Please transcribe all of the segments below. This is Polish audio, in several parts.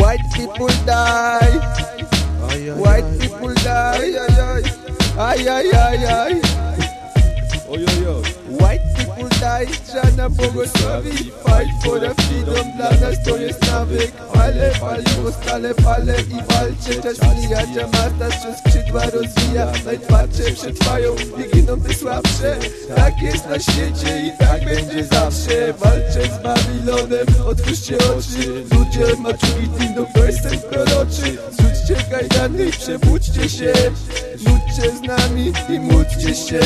White people die. White people die. Aj, aj, aj, White people die. Trzeba błogosławi. Fight for the freedom. Dla nas to jest nawyk. Ale paliwo stale palę i walczę. Czas mija, Jamasta przez skrzydła rozwija. Najtwardsze przetrwają i giną te słabsze. Tak jest na świecie i tak będzie zawsze. Walczę z Babilonem. Otwórzcie oczy. Ludzie, maczugi, to jestem proroczy. Zrzućcie kajdany i przebudźcie się. Módźcie z nami i módlcie się.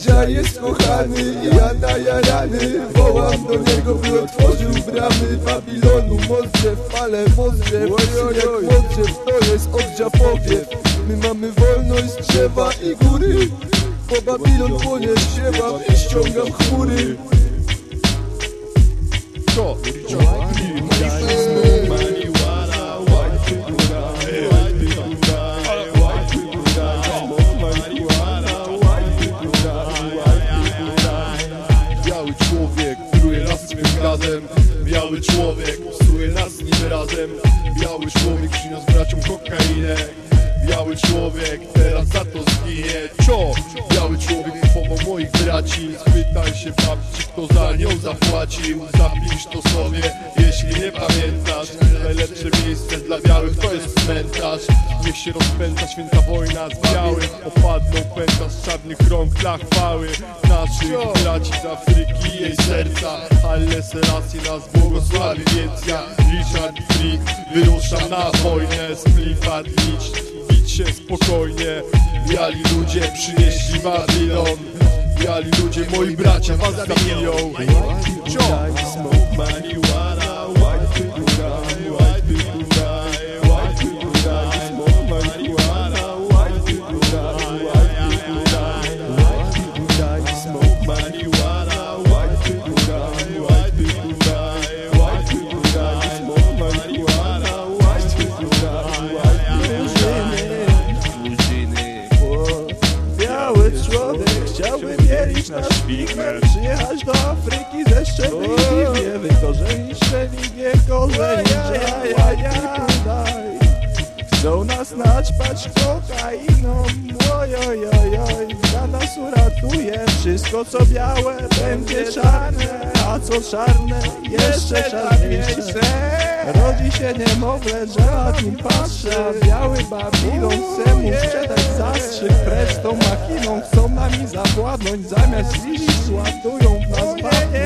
Ża jest kochany i ja najarany Wołam do niego, by otworzył bramy. Babilonu Mądrze fale, mądrze jak mądrze To jest oddzia powiew My mamy wolność drzewa i góry. Po Babilon płonie śpiewam i ściągam chmury. Co? Człowiek przyniósł braciom kokainę Biały człowiek teraz za to zginie. Cio! Biały człowiek kupował moich braci. Spytaj się babci kto za nią zapłacił Zapisz to sobie jeśli nie pamiętasz. Najlepsze miejsce dla białych to jest cmentarz. Niech się rozpęta święta wojna z białym Opadną pęta z czarnych rąk dla chwały Naszych braci z Afryki i jej serca. Ale Selassie nas błogosławi Więc ja, Richard Frick Wyruszam na wojnę Splifa licz się spokojnie. Biali ludzie przynieśli Babylon Biali ludzie, moi bracia was zabiją Afryki ze szczęśliwie Wykorzenić religię, korzeń daj Chcą nas naćpać kokainą Ojojojoj, za nas uratuje Wszystko co białe będzie czarne A co czarne jeszcze czarniejsze. Rodzi się niemowlę, że nad nim patrzę A biały Babilon chce mu sprzedać zastrzyk Precz tą machiną chcą nami zawładnąć Zamiast liść ładują w nas bagno.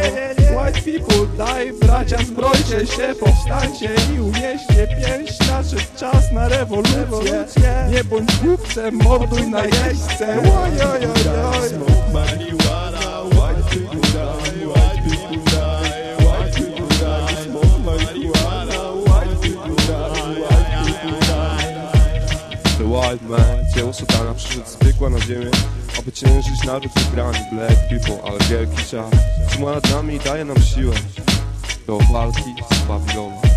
White people die, bracia zbrojcie się Powstańcie i unieście pięść Nadszedł czas na rewolucję. Nie bądź głupcem, morduj na jeźdźce. White. The Wild Man, dzieło szatana przyszedł zwykła na ziemię Aby ciężyć naród wybrany Black people, ale wielki czas Trzyma nad nami i daje nam siłę Do walki z Babilonem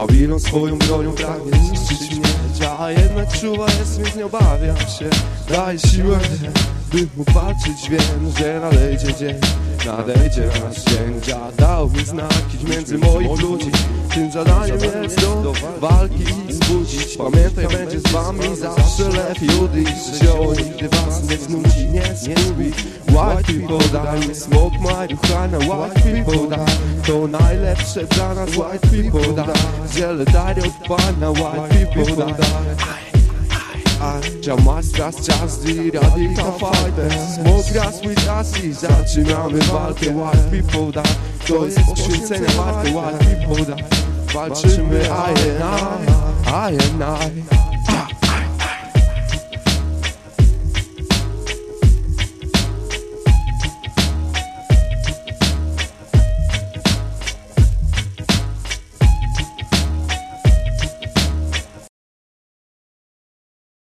Babilon swoją bronią pragnie zniszczyć mnie. A jednak czuwa jest, więc nie obawiam się. Daje siłę, by mógł walczyć Wiem, że nadejdzie dzień Nadejdzie nasz dzień dał mi znaki między moich ludzi. Tym zadaniem jest do walki zbudzić. Pamiętaj, będzie z wami zawsze lew Judy Zioło nigdy was nie znudzi, nie zgubi. White people die, smoke marihuana White people die, to najlepsze dla nas White people die, ziele daje od Pana White people die Jamais raz czas i radical fighter. Smoke raz with us i zaczynamy walkę. White people die, to jest poświęcenia warte White people die, walczymy I and I, I and I